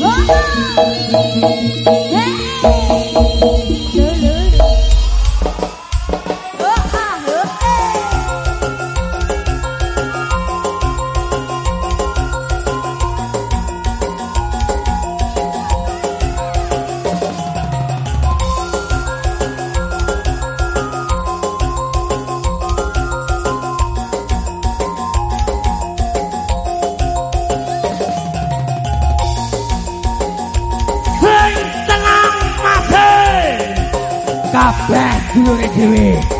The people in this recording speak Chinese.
哇 back to the TV.